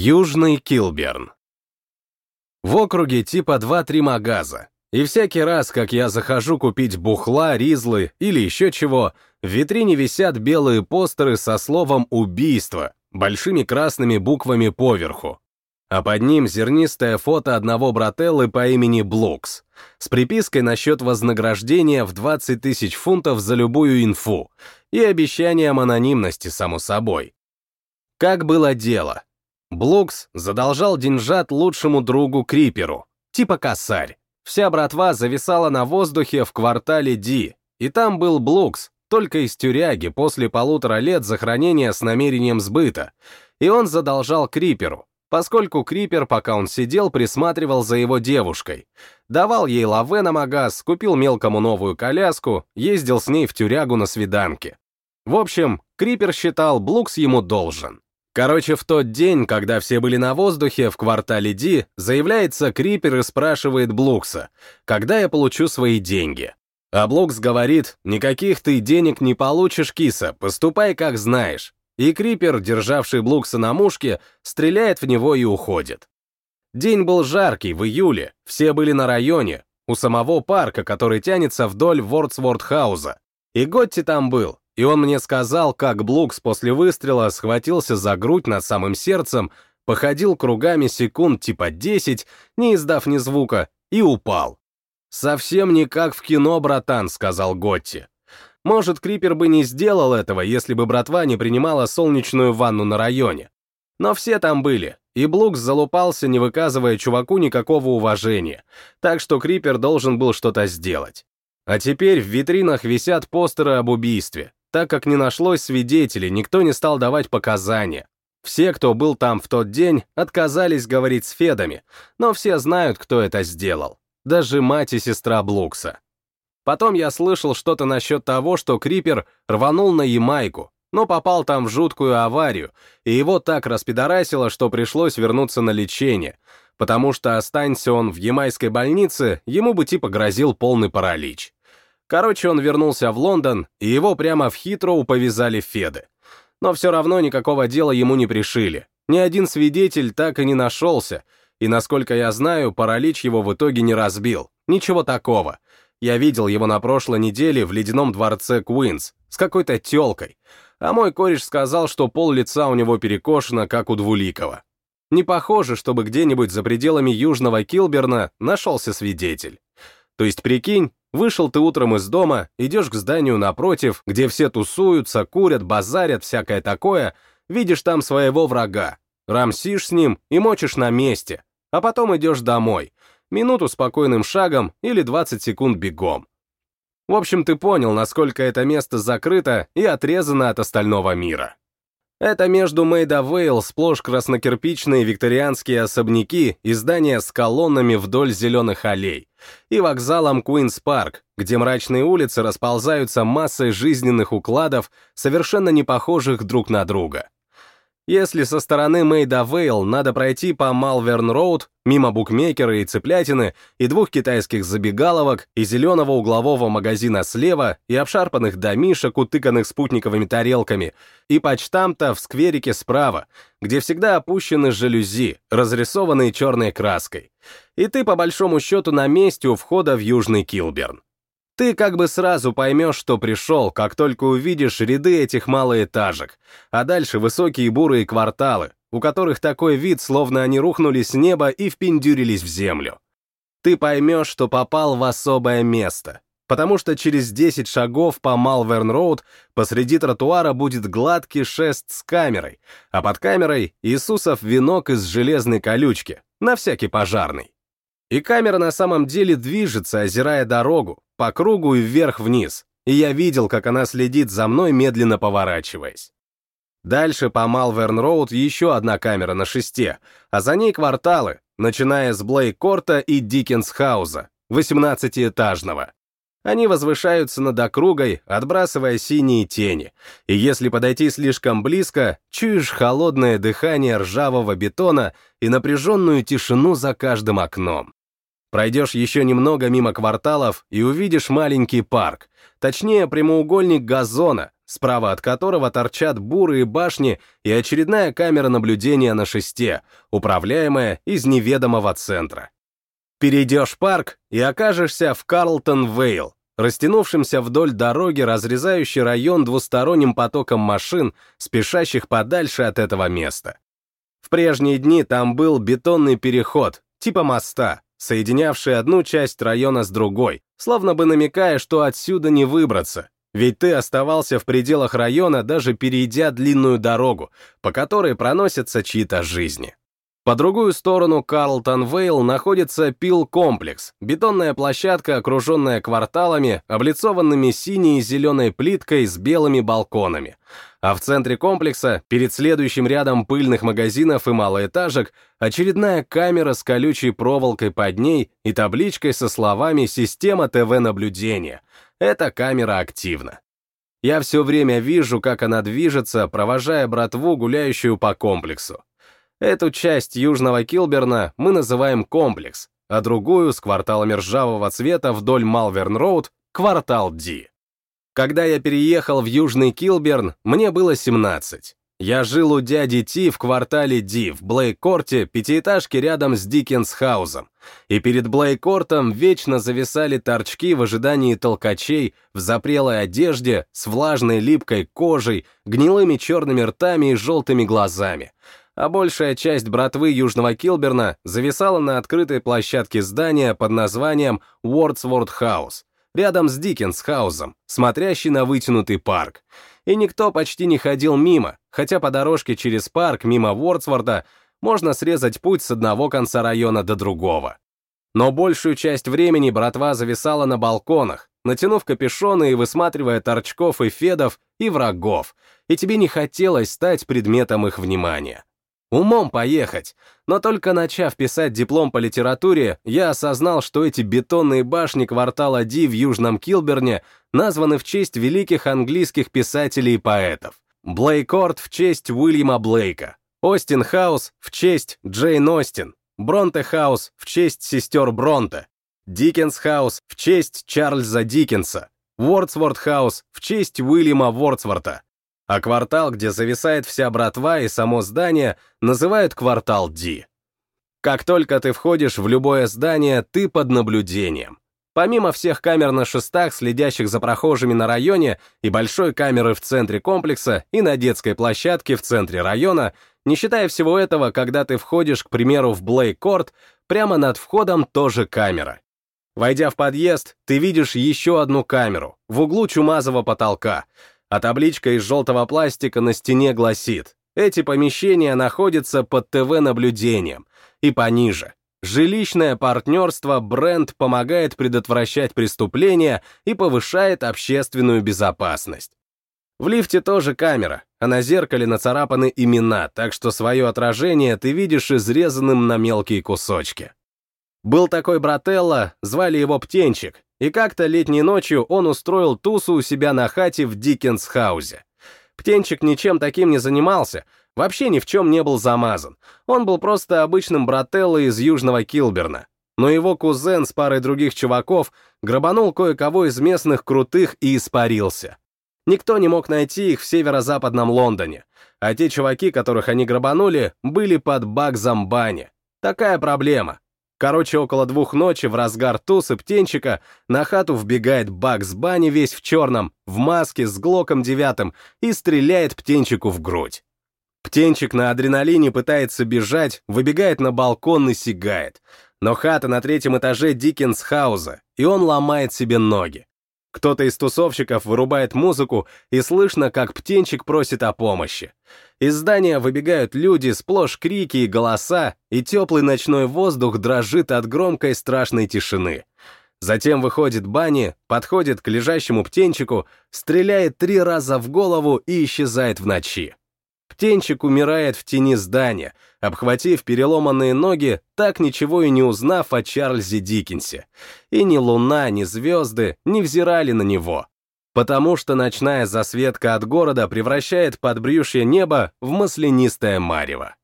Южный Килберн. В округе типа 2-3 магаза. И всякий раз, как я захожу купить бухла, ризлы или еще чего, в витрине висят белые постеры со словом «убийство», большими красными буквами поверху. А под ним зернистое фото одного брателлы по имени Блокс с припиской насчет вознаграждения в 20 тысяч фунтов за любую инфу и обещанием анонимности, само собой. Как было дело? Блукс задолжал деньжат лучшему другу Криперу, типа косарь. Вся братва зависала на воздухе в квартале Ди, и там был Блукс, только из тюряги после полутора лет захоронения с намерением сбыта, и он задолжал Криперу, поскольку Крипер, пока он сидел, присматривал за его девушкой. Давал ей лаве на магаз, купил мелкому новую коляску, ездил с ней в тюрягу на свиданке. В общем, Крипер считал, Блукс ему должен. Короче, в тот день, когда все были на воздухе в квартале Ди, заявляется Крипер и спрашивает Блукса, когда я получу свои деньги. А Блукс говорит, никаких ты денег не получишь, киса, поступай как знаешь. И Крипер, державший Блукса на мушке, стреляет в него и уходит. День был жаркий, в июле, все были на районе, у самого парка, который тянется вдоль Вордсвордхауза. И Готти там был, и он мне сказал, как Блукс после выстрела схватился за грудь над самым сердцем, походил кругами секунд типа 10, не издав ни звука, и упал. «Совсем не как в кино, братан», — сказал Готти. Может, Крипер бы не сделал этого, если бы братва не принимала солнечную ванну на районе. Но все там были, и Блукс залупался, не выказывая чуваку никакого уважения, так что Крипер должен был что-то сделать. А теперь в витринах висят постеры об убийстве, так как не нашлось свидетелей, никто не стал давать показания. Все, кто был там в тот день, отказались говорить с Федами, но все знают, кто это сделал. Даже мать и сестра Блукса. Потом я слышал что-то насчет того, что Крипер рванул на Ямайку, но попал там в жуткую аварию, и его так распидорасило, что пришлось вернуться на лечение, потому что останься он в ямайской больнице, ему бы типа грозил полный паралич. Короче, он вернулся в Лондон, и его прямо в Хитроу повязали Феды. Но все равно никакого дела ему не пришили. Ни один свидетель так и не нашелся, и, насколько я знаю, паралич его в итоге не разбил. Ничего такого. Я видел его на прошлой неделе в ледяном дворце Куинс с какой-то телкой, а мой кореш сказал, что пол лица у него перекошено, как у Двуликова. Не похоже, чтобы где-нибудь за пределами Южного Килберна нашелся свидетель. То есть, прикинь, Вышел ты утром из дома, идешь к зданию напротив, где все тусуются, курят, базарят, всякое такое, видишь там своего врага, рамсишь с ним и мочишь на месте, а потом идешь домой, минуту спокойным шагом или 20 секунд бегом. В общем, ты понял, насколько это место закрыто и отрезано от остального мира. Это между Мейда Вейл сплошь краснокирпичные викторианские особняки и здания с колоннами вдоль зеленых аллей, и вокзалом Куинс Парк, где мрачные улицы расползаются массой жизненных укладов, совершенно не похожих друг на друга. Если со стороны Мейда Вейл надо пройти по Малверн-Роуд, мимо букмекера и цыплятины, и двух китайских забегаловок, и зеленого углового магазина слева, и обшарпанных домишек, утыканных спутниковыми тарелками, и почтамта в скверике справа, где всегда опущены жалюзи, разрисованные черной краской. И ты, по большому счету, на месте у входа в Южный Килберн. Ты как бы сразу поймешь, что пришел, как только увидишь ряды этих малоэтажек, а дальше высокие бурые кварталы, у которых такой вид, словно они рухнули с неба и впендюрились в землю. Ты поймешь, что попал в особое место, потому что через 10 шагов по Малверн-Роуд посреди тротуара будет гладкий шест с камерой, а под камерой Иисусов венок из железной колючки, на всякий пожарный. И камера на самом деле движется, озирая дорогу, по кругу и вверх-вниз, и я видел, как она следит за мной, медленно поворачиваясь. Дальше по Малверн-Роуд еще одна камера на шесте, а за ней кварталы, начиная с Блейкорта и Диккенсхауза, 18-этажного. Они возвышаются над округой, отбрасывая синие тени, и если подойти слишком близко, чуешь холодное дыхание ржавого бетона и напряженную тишину за каждым окном. Пройдешь еще немного мимо кварталов и увидишь маленький парк, точнее прямоугольник газона, справа от которого торчат бурые башни и очередная камера наблюдения на шесте, управляемая из неведомого центра. Перейдешь парк и окажешься в Карлтон-Вейл, растянувшемся вдоль дороги, разрезающей район двусторонним потоком машин, спешащих подальше от этого места. В прежние дни там был бетонный переход, типа моста, соединявший одну часть района с другой, словно бы намекая, что отсюда не выбраться, ведь ты оставался в пределах района, даже перейдя длинную дорогу, по которой проносятся чьи-то жизни. По другую сторону Карлтон-Вейл находится Пил-комплекс, бетонная площадка, окруженная кварталами, облицованными синей и зеленой плиткой с белыми балконами. А в центре комплекса, перед следующим рядом пыльных магазинов и малоэтажек, очередная камера с колючей проволокой под ней и табличкой со словами «Система ТВ-наблюдения». Эта камера активна. Я все время вижу, как она движется, провожая братву, гуляющую по комплексу. Эту часть южного Килберна мы называем комплекс, а другую с кварталами ржавого цвета вдоль Малверн-Роуд — квартал Ди. Когда я переехал в Южный Килберн, мне было 17. Я жил у дяди Ти в квартале Ди, в Блейкорте, пятиэтажке рядом с Диккенсхаузом. И перед Блейкортом вечно зависали торчки в ожидании толкачей в запрелой одежде, с влажной липкой кожей, гнилыми черными ртами и желтыми глазами а большая часть братвы Южного Килберна зависала на открытой площадке здания под названием Уордсворд Хаус, рядом с Диккенс-хаусом, смотрящий на вытянутый парк. И никто почти не ходил мимо, хотя по дорожке через парк мимо Уордсворда можно срезать путь с одного конца района до другого. Но большую часть времени братва зависала на балконах, натянув капюшоны и высматривая торчков и федов и врагов, и тебе не хотелось стать предметом их внимания. Умом поехать. Но только начав писать диплом по литературе, я осознал, что эти бетонные башни квартала Ди в Южном Килберне названы в честь великих английских писателей и поэтов. Блейкорт в честь Уильяма Блейка, Остин Хаус в честь Джейн Остин, Бронте Хаус в честь сестер Бронте, Диккенс Хаус в честь Чарльза Диккенса, Вордсворт Хаус в честь Уильяма Вордсворта, а квартал, где зависает вся братва и само здание, называют квартал Ди. Как только ты входишь в любое здание, ты под наблюдением. Помимо всех камер на шестах, следящих за прохожими на районе, и большой камеры в центре комплекса, и на детской площадке в центре района, не считая всего этого, когда ты входишь, к примеру, в Блейкорт, прямо над входом тоже камера. Войдя в подъезд, ты видишь еще одну камеру в углу чумазого потолка — а табличка из желтого пластика на стене гласит «Эти помещения находятся под ТВ-наблюдением» и пониже. Жилищное партнерство бренд помогает предотвращать преступления и повышает общественную безопасность. В лифте тоже камера, а на зеркале нацарапаны имена, так что свое отражение ты видишь изрезанным на мелкие кусочки. Был такой брателло, звали его Птенчик, и как-то летней ночью он устроил тусу у себя на хате в Диккенсхаузе. Птенчик ничем таким не занимался, вообще ни в чем не был замазан. Он был просто обычным брателло из Южного Килберна. Но его кузен с парой других чуваков грабанул кое-кого из местных крутых и испарился. Никто не мог найти их в северо-западном Лондоне, а те чуваки, которых они грабанули, были под Багзом бане. Такая проблема. Короче, около двух ночи в разгар тусы птенчика на хату вбегает Бакс Банни весь в черном, в маске с глоком девятым и стреляет птенчику в грудь. Птенчик на адреналине пытается бежать, выбегает на балкон и сигает. Но хата на третьем этаже Диккенсхауза, и он ломает себе ноги. Кто-то из тусовщиков вырубает музыку, и слышно, как птенчик просит о помощи. Из здания выбегают люди, сплошь крики и голоса, и теплый ночной воздух дрожит от громкой страшной тишины. Затем выходит Бани, подходит к лежащему птенчику, стреляет три раза в голову и исчезает в ночи. Птенчик умирает в тени здания, обхватив переломанные ноги, так ничего и не узнав о Чарльзе Диккенсе. И ни луна, ни звезды не взирали на него. Потому что ночная засветка от города превращает подбрюшье неба в маслянистое марево.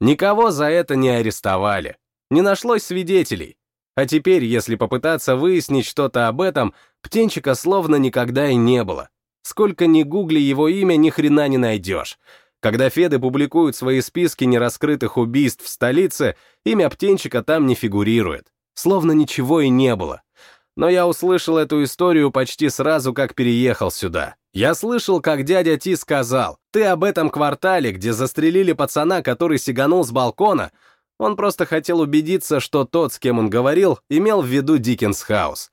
Никого за это не арестовали. Не нашлось свидетелей. А теперь, если попытаться выяснить что-то об этом, птенчика словно никогда и не было. Сколько ни гугли его имя, ни хрена не найдешь. Когда Феды публикуют свои списки нераскрытых убийств в столице, имя птенчика там не фигурирует. Словно ничего и не было. Но я услышал эту историю почти сразу, как переехал сюда. Я слышал, как дядя Ти сказал, «Ты об этом квартале, где застрелили пацана, который сиганул с балкона?» Он просто хотел убедиться, что тот, с кем он говорил, имел в виду Диккенс Хаус.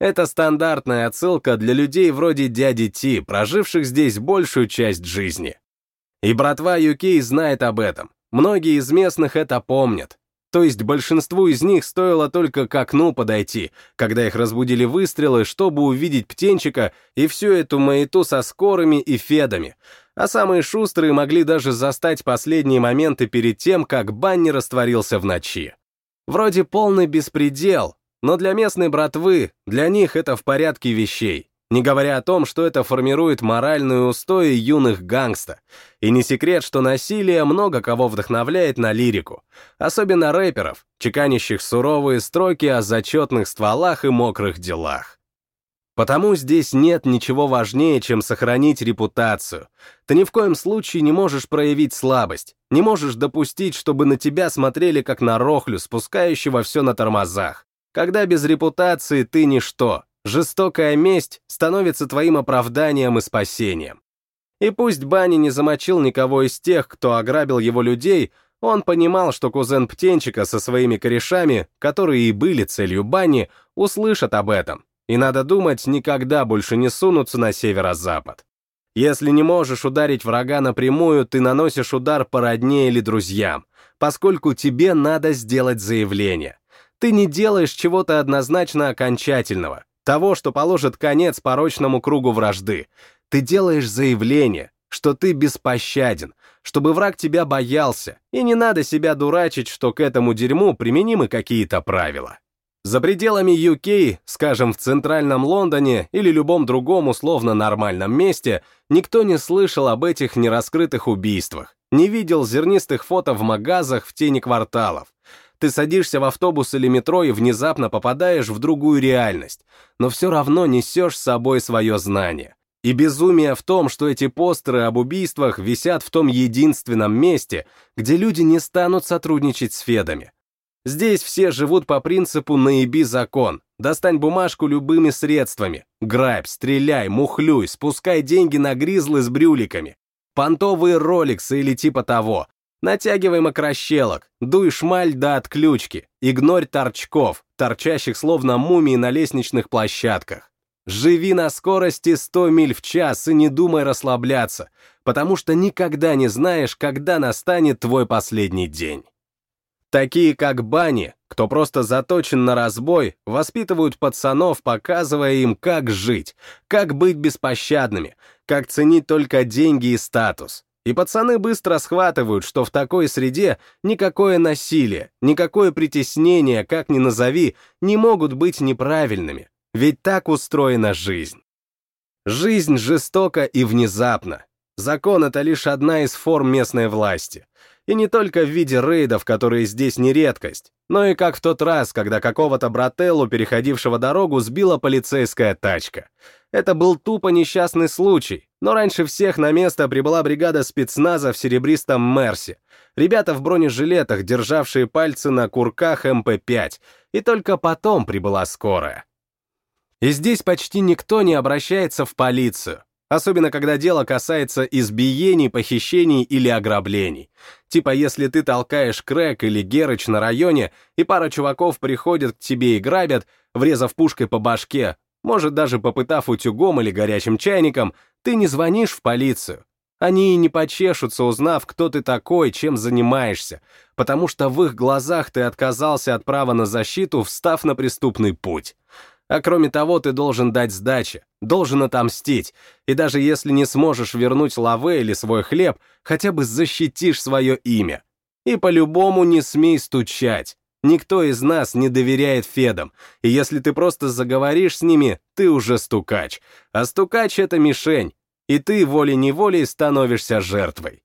Это стандартная отсылка для людей вроде дяди Ти, проживших здесь большую часть жизни. И братва UK знает об этом. Многие из местных это помнят. То есть большинству из них стоило только к окну подойти, когда их разбудили выстрелы, чтобы увидеть птенчика и всю эту маяту со скорыми и федами. А самые шустрые могли даже застать последние моменты перед тем, как Банни растворился в ночи. Вроде полный беспредел, но для местной братвы, для них это в порядке вещей не говоря о том, что это формирует моральные устои юных гангста. И не секрет, что насилие много кого вдохновляет на лирику, особенно рэперов, чеканящих суровые строки о зачетных стволах и мокрых делах. Потому здесь нет ничего важнее, чем сохранить репутацию. Ты ни в коем случае не можешь проявить слабость, не можешь допустить, чтобы на тебя смотрели как на рохлю, спускающего все на тормозах. Когда без репутации ты ничто, Жестокая месть становится твоим оправданием и спасением. И пусть Бани не замочил никого из тех, кто ограбил его людей, он понимал, что кузен Птенчика со своими корешами, которые и были целью Бани, услышат об этом, и, надо думать, никогда больше не сунутся на северо-запад. Если не можешь ударить врага напрямую, ты наносишь удар по родне или друзьям, поскольку тебе надо сделать заявление. Ты не делаешь чего-то однозначно окончательного, того, что положит конец порочному кругу вражды. Ты делаешь заявление, что ты беспощаден, чтобы враг тебя боялся, и не надо себя дурачить, что к этому дерьму применимы какие-то правила. За пределами UK, скажем, в центральном Лондоне или любом другом условно нормальном месте, никто не слышал об этих нераскрытых убийствах, не видел зернистых фото в магазах в тени кварталов, ты садишься в автобус или метро и внезапно попадаешь в другую реальность, но все равно несешь с собой свое знание. И безумие в том, что эти постеры об убийствах висят в том единственном месте, где люди не станут сотрудничать с Федами. Здесь все живут по принципу «наеби закон», достань бумажку любыми средствами, грабь, стреляй, мухлюй, спускай деньги на гризлы с брюликами, понтовые роликсы или типа того, Натягивай мокрощелок, дуй шмаль до отключки, игнорь торчков, торчащих словно мумии на лестничных площадках. Живи на скорости 100 миль в час и не думай расслабляться, потому что никогда не знаешь, когда настанет твой последний день. Такие как Бани, кто просто заточен на разбой, воспитывают пацанов, показывая им, как жить, как быть беспощадными, как ценить только деньги и статус. И пацаны быстро схватывают, что в такой среде никакое насилие, никакое притеснение, как ни назови, не могут быть неправильными. Ведь так устроена жизнь. Жизнь жестока и внезапна. Закон — это лишь одна из форм местной власти. И не только в виде рейдов, которые здесь не редкость, но и как в тот раз, когда какого-то брателлу, переходившего дорогу, сбила полицейская тачка. Это был тупо несчастный случай, но раньше всех на место прибыла бригада спецназа в серебристом Мерсе. Ребята в бронежилетах, державшие пальцы на курках МП-5, и только потом прибыла скорая. И здесь почти никто не обращается в полицию, особенно когда дело касается избиений, похищений или ограблений. Типа если ты толкаешь крэк или герыч на районе, и пара чуваков приходят к тебе и грабят, врезав пушкой по башке, может, даже попытав утюгом или горячим чайником, ты не звонишь в полицию. Они и не почешутся, узнав, кто ты такой, чем занимаешься, потому что в их глазах ты отказался от права на защиту, встав на преступный путь. А кроме того, ты должен дать сдачи, должен отомстить, и даже если не сможешь вернуть лаве или свой хлеб, хотя бы защитишь свое имя. И по-любому не смей стучать. Никто из нас не доверяет Федам, и если ты просто заговоришь с ними, ты уже стукач. А стукач — это мишень, и ты волей-неволей становишься жертвой.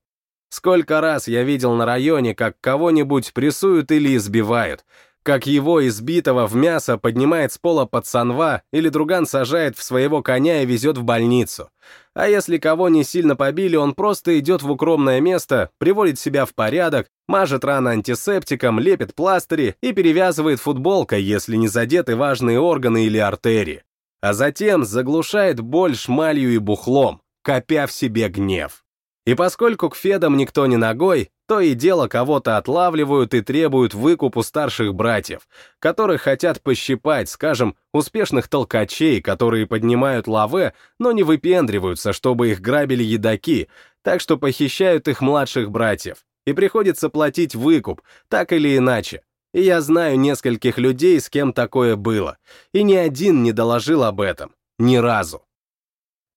Сколько раз я видел на районе, как кого-нибудь прессуют или избивают. Как его избитого в мясо поднимает с пола пацанва или друган сажает в своего коня и везет в больницу. А если кого не сильно побили, он просто идет в укромное место, приводит себя в порядок, мажет раны антисептиком, лепит пластыри и перевязывает футболкой, если не задеты важные органы или артерии. А затем заглушает боль шмалью и бухлом, копя в себе гнев. И поскольку к Федам никто не ногой, то и дело кого-то отлавливают и требуют выкуп у старших братьев, которых хотят пощипать, скажем, успешных толкачей, которые поднимают лаве, но не выпендриваются, чтобы их грабили едаки, так что похищают их младших братьев. И приходится платить выкуп, так или иначе. И я знаю нескольких людей, с кем такое было, и ни один не доложил об этом. Ни разу.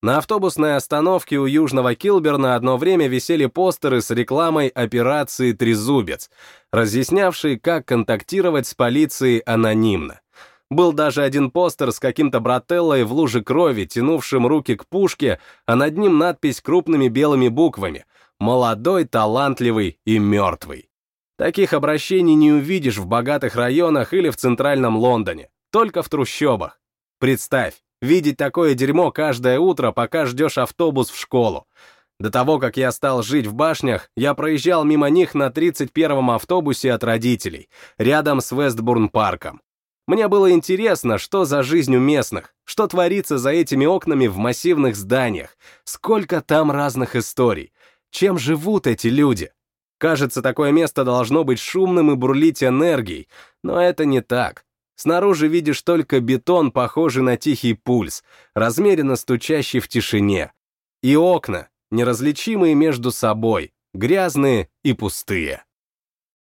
На автобусной остановке у Южного Килберна одно время висели постеры с рекламой операции «Трезубец», разъяснявшие, как контактировать с полицией анонимно. Был даже один постер с каким-то брателлой в луже крови, тянувшим руки к пушке, а над ним надпись крупными белыми буквами «Молодой, талантливый и мертвый». Таких обращений не увидишь в богатых районах или в центральном Лондоне, только в трущобах. Представь, Видеть такое дерьмо каждое утро, пока ждешь автобус в школу. До того, как я стал жить в башнях, я проезжал мимо них на 31-м автобусе от родителей, рядом с Вестбурн-парком. Мне было интересно, что за жизнь у местных, что творится за этими окнами в массивных зданиях, сколько там разных историй, чем живут эти люди. Кажется, такое место должно быть шумным и бурлить энергией, но это не так. Снаружи видишь только бетон, похожий на тихий пульс, размеренно стучащий в тишине. И окна, неразличимые между собой, грязные и пустые.